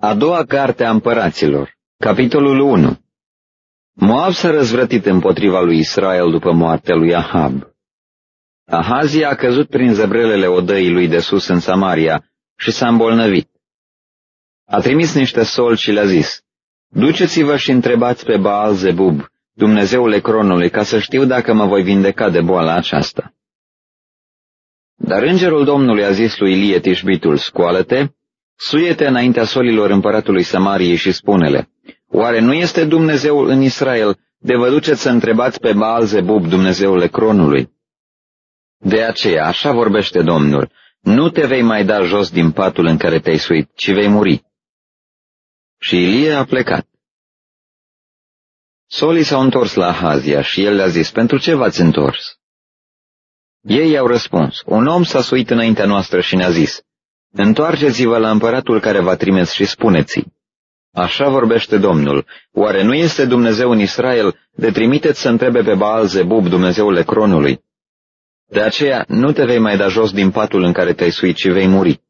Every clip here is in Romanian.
A doua carte a împăraților, capitolul 1 Moab s-a răzvrătit împotriva lui Israel după moartea lui Ahab. Ahazia a căzut prin zăbrelele odăii lui de sus în Samaria și s-a îmbolnăvit. A trimis niște sol și le-a zis, Duceți-vă și întrebați pe Baal Zebub, Dumnezeul Ecronului, ca să știu dacă mă voi vindeca de boala aceasta. Dar îngerul Domnului a zis lui Ilie Tișbitul, scoală-te, suie-te înaintea solilor împăratului Samariei și spune-le, oare nu este Dumnezeul în Israel de vă duceți să întrebați pe Baal Zebub, Dumnezeul Ecronului? De aceea, așa vorbește Domnul, nu te vei mai da jos din patul în care te-ai suit, ci vei muri. Și Ilie a plecat. Solii s-au întors la Ahazia și el le-a zis, pentru ce v-ați întors? Ei i-au răspuns, un om s-a suit înaintea noastră și ne-a zis, Întoarceți-vă la împăratul care v-a trimis și spuneți Așa vorbește Domnul, oare nu este Dumnezeu în Israel de trimiteți să întrebe pe Baal Zebub, Dumnezeul Ecronului? De aceea nu te vei mai da jos din patul în care te-ai suit, ci vei muri.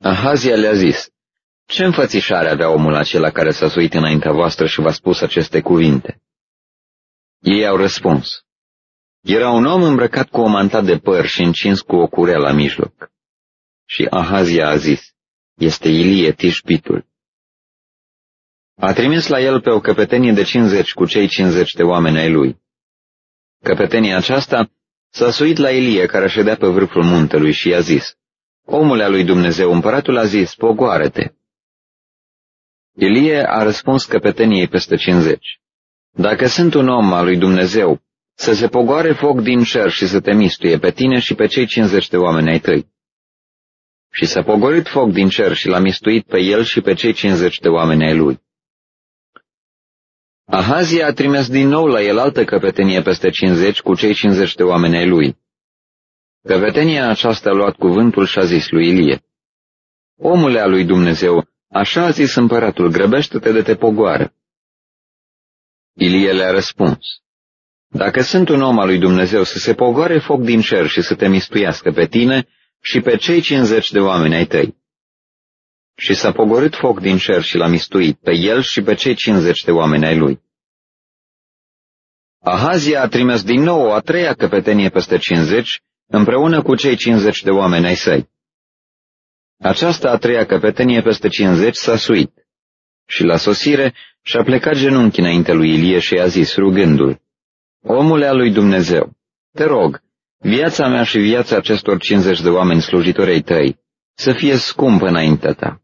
Ahazia le-a zis, ce înfățișare avea omul acela care s-a suit înaintea voastră și v-a spus aceste cuvinte? Ei au răspuns, era un om îmbrăcat cu o mantat de păr și încins cu o curea la mijloc. Și Ahazia a zis, este Ilie Tișpitul. A trimis la el pe o căpetenie de cincizeci cu cei cincizeci de oameni ai lui. Căpetenia aceasta s-a suit la Ilie care ședea pe vârful muntelui și i-a zis, Omule al lui Dumnezeu, împăratul a zis, pogoară-te. Ilie a răspuns căpeteniei peste cincizeci. Dacă sunt un om al lui Dumnezeu, să se pogoare foc din cer și să te mistuie pe tine și pe cei cincizeci de oameni ai tăi. Și s-a pogorit foc din cer și l-a mistuit pe el și pe cei cincizeci de oameni ai lui. Ahazia a trimis din nou la el altă căpetenie peste cincizeci cu cei cincizeci de oameni ai lui. Căpetenia aceasta a luat cuvântul și a zis lui Ilie, Omule al lui Dumnezeu, așa a zis împăratul, grăbește-te de te pogoară. Ilie le-a răspuns, dacă sunt un om al lui Dumnezeu să se pogoare foc din cer și să te mistuiască pe tine și pe cei cincizeci de oameni ai tăi. Și s-a pogorât foc din cer și l-a mistuit pe el și pe cei cincizeci de oameni ai lui. Ahazia a trimis din nou o a treia căpetenie peste cincizeci, împreună cu cei cincizeci de oameni ai săi. Aceasta a treia căpetenie peste cincizeci s-a suit și la sosire și-a plecat genunchi înainte lui Ilie și i-a zis, rugându-l, Omule al lui Dumnezeu, te rog, viața mea și viața acestor cincizeci de oameni slujitorei tăi să fie scumpă înaintea ta.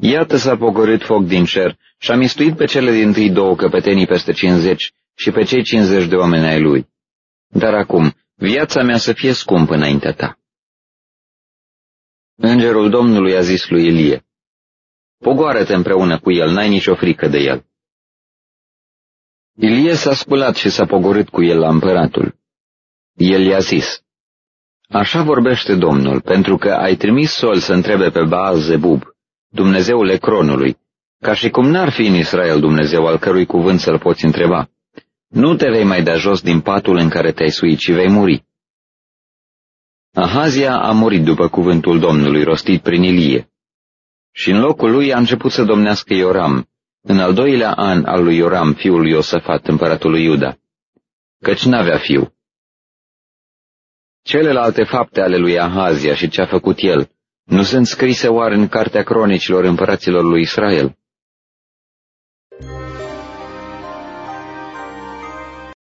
Iată s-a pogorât foc din cer și a mistuit pe cele din tâi două căpetenii peste cincizeci și pe cei cincizeci de oameni ai lui. Dar acum, viața mea să fie scumpă înaintea ta. Îngerul Domnului a zis lui Ilie, Pogoară-te împreună cu el, n-ai nicio frică de el. Ilie s-a sculat și s-a pogorât cu el la împăratul. El i-a zis, Așa vorbește Domnul, pentru că ai trimis sol să întrebe pe Baal Zebub, Dumnezeul Ecronului, ca și cum n-ar fi în Israel Dumnezeu al cărui cuvânt să-l poți întreba. Nu te vei mai da jos din patul în care te-ai suit, ci vei muri. Ahazia a murit după cuvântul Domnului rostit prin Ilie. Și în locul lui a început să domnească Ioram, în al doilea an al lui Ioram, fiul lui Iosafat, împăratul lui Iuda, căci n-avea fiu. Celelalte fapte ale lui Ahazia și ce a făcut el, nu sunt scrise oare în cartea cronicilor împăraților lui Israel?